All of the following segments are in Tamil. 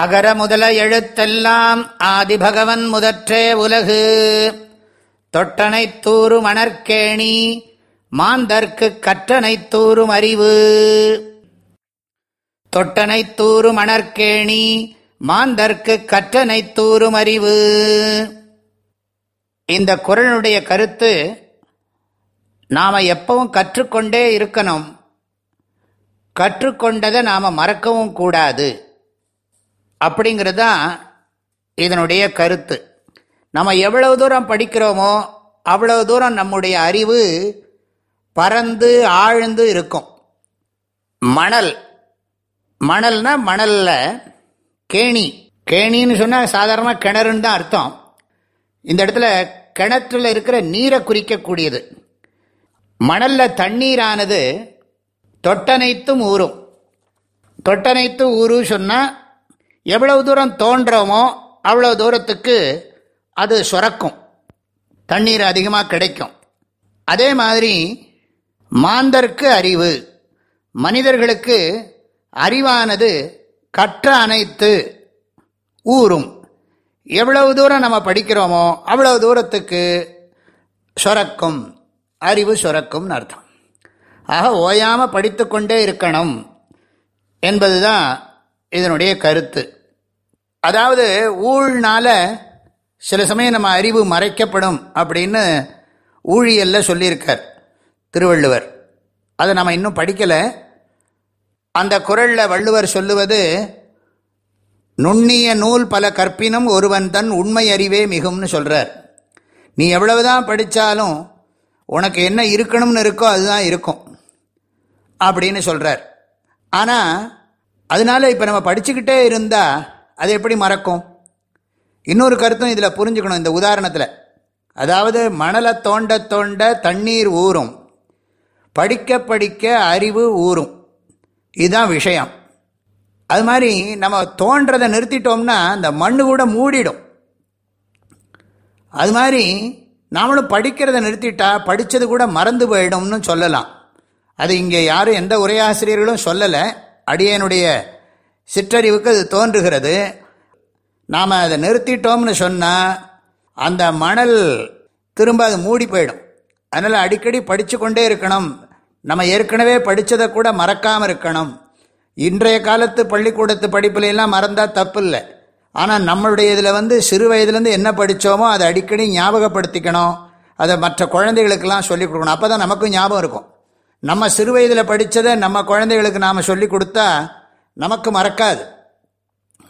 அகர முதல எழுத்தெல்லாம் ஆதிபகவன் முதற்றே உலகு. தொட்டனை தூறு மணற்கேணி மாந்தர்க்கு கற்றனை தூறும் அறிவு. தொட்டனைத் தூறு மணற்கேணி மாந்தர்க்கு கற்றனை தூறும் அறிவு. இந்த குரலுடைய கருத்து நாம் எப்பவும் கற்றுக்கொண்டே இருக்கணும். கற்றுக்கொண்டதை நாம் மறக்கவும் கூடாது. அப்படிங்கிறது தான் இதனுடைய கருத்து. நம்ம எவ்வளவு தூரம் படிக்கிறோமோ அவ்வளவு தூரம் நம்முடைய அறிவு பறந்து ஆழ்ந்து இருக்கும். மணல். மணல்னா மணலில் கேணி. கேணின்னு சொன்னால் சாதாரணமாக கிணறுன்னு தான் அர்த்தம். இந்த இடத்துல கிணற்றில் இருக்கிற நீரை குறிக்கக்கூடியது. மணலில் தண்ணீரானது தொட்டனைத்தும் ஊறும். தொட்டனைத்து ஊரு சொன்னால் எவ்வளவு தூரம் தோன்றோமோ அவ்வளவு தூரத்துக்கு அது சுரக்கும். தண்ணீர் அதிகமாக கிடைக்கும். அதே மாதிரி மாந்தர்க்கு அறிவு. மனிதர்களுக்கு அறிவானது கற்ற அனைத்து ஊறும் எவ்வளவு தூரம் நம்ம படிக்கிறோமோ அவ்வளவு தூரத்துக்கு சுரக்கும். அறிவு சுரக்கும்னு அர்த்தம். ஆக ஓயாமல் படித்து கொண்டே இருக்கணும் என்பதுதான் இதனுடைய கருத்து. அதாவது ஊழ்னால சில சமயம் நம்ம அறிவு மறைக்கப்படும் அப்படின்னு ஊழியல்ல சொல்லியிருக்கார் திருவள்ளுவர். அதை நம்ம இன்னும் படிக்கலை. அந்த குரலில் வள்ளுவர் சொல்லுவது நுண்ணிய நூல் பல கற்பினும் ஒருவன் தன் உண்மை அறிவே மிகும்னு சொல்கிறார் நீ எவ்வளவுதான் படித்தாலும் உனக்கு என்ன இருக்கணும்னு இருக்கோ அதுதான் இருக்கும். அப்படின்னு சொல்கிறார் ஆனால் அதனால இப்போ நம்ம படிச்சுக்கிட்டே இருந்தால் அது எப்படி மறக்கும்? இன்னொரு கருத்தும் இதில் புரிஞ்சுக்கணும் இந்த உதாரணத்தில். அதாவது மணலை தோண்ட தோண்ட தண்ணீர் ஊறும். படிக்க படிக்க அறிவு ஊறும். இதுதான் விஷயம். அது மாதிரி நம்ம தோன்றதை நிறுத்திட்டோம்னா அந்த மண்ணு கூட மூடிடும். அது மாதிரி நாமளும் படிக்கிறத நிறுத்திட்டா படித்தது கூட மறந்து போயிடும்னு சொல்லலாம். அது இங்கே யாரும் எந்த உரையாசிரியர்களும் சொல்லலை. அடியனுடைய சிற்றறிவுக்கு அது தோன்றுகிறது. நாம் அதை நிறுத்திட்டோம்னு சொன்னால் அந்த மணல் திரும்ப அது மூடி போயிடும். அதனால் அடிக்கடி படித்து கொண்டே இருக்கணும். நம்ம ஏற்கனவே படித்ததை கூட மறக்காமல் இருக்கணும். இன்றைய காலத்து பள்ளிக்கூடத்து படிப்புல மறந்தால் தப்பு இல்லை ஆனால் நம்மளுடைய இதில் வந்து சிறு வயதுலேருந்து என்ன படித்தோமோ அதை அடிக்கடி ஞாபகப்படுத்திக்கணும். அதை மற்ற குழந்தைகளுக்கெல்லாம் சொல்லிக் கொடுக்கணும். அப்போ தான் நமக்கும் ஞாபகம் இருக்கும். நம்ம சிறு வயதில் படித்ததை நம்ம குழந்தைகளுக்கு நாம் சொல்லி கொடுத்தா நமக்கு மறக்காது.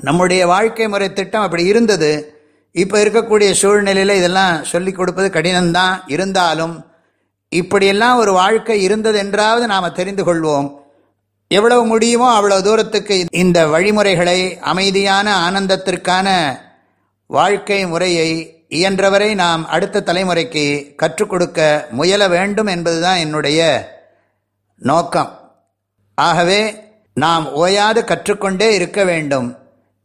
நம்முடைய வாழ்க்கை முறை திட்டம் அப்படி இருந்தது. இப்போ இருக்கக்கூடிய சூழ்நிலையில் இதெல்லாம் சொல்லிக் கொடுப்பது கடினம்தான். இருந்தாலும் இப்படியெல்லாம் ஒரு வாழ்க்கை இருந்தது என்றாவது நாம் தெரிந்து கொள்வோம். எவ்வளவு முடியுமோ அவ்வளவு தூரத்துக்கு இந்த வழிமுறைகளை அமைதியான ஆனந்தத்திற்கான வாழ்க்கை முறையை இயன்றவரை நாம் அடுத்த தலைமுறைக்கு கற்றுக் கொடுக்க முயல வேண்டும் என்பதுதான் என்னுடைய நோக்கம். ஆகவே நாம் ஓயாது கற்றுக்கொண்டே இருக்க வேண்டும்.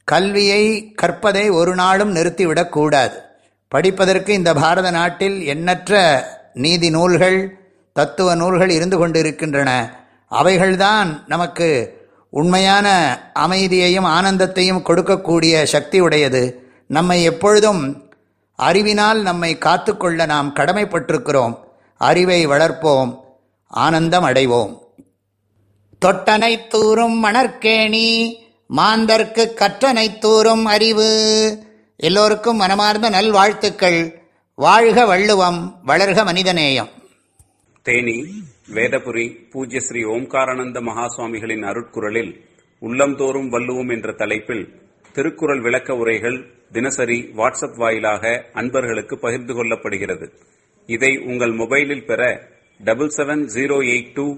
கல்வியை கற்பதை ஒரு நாளும் நிறுத்திவிடக்கூடாது படிப்பதற்கு இந்த பாரத நாட்டில் எண்ணற்ற நீதி நூல்கள் தத்துவ நூல்கள் இருந்து கொண்டு இருக்கின்றன அவைகள்தான் நமக்கு உண்மையான அமைதியையும் ஆனந்தத்தையும் கொடுக்கக்கூடிய சக்தி உடையது நம்மை எப்பொழுதும் அறிவினால் நம்மை காத்துக்கொள்ள நாம் கடமைப்பட்டிருக்கிறோம். அறிவை வளர்ப்போம். ஆனந்தம் அடைவோம். தொட்டனை தூரும் மணற்கேணி மாந்தர்க்கு கற்றனை தூரும் அறிவு. எல்லோருக்கும் மனமார்ந்த நல்வாழ்த்துக்கள். வாழ்க வள்ளுவம் வளர்க மனிதநேயம். தேனி வேதபுரி பூஜ்ய ஸ்ரீ ஓம்காரானந்த மகாசுவாமிகளின் அருட்குரலில் உள்ளந்தோறும் வள்ளுவோம் என்ற தலைப்பில் திருக்குறள் விளக்க உரைகள் தினசரி வாட்ஸ்அப் வாயிலாக அன்பர்களுக்கு பகிர்ந்து கொள்ளப்படுகிறது. இதை உங்கள் மொபைலில் பெற double seven zero eight two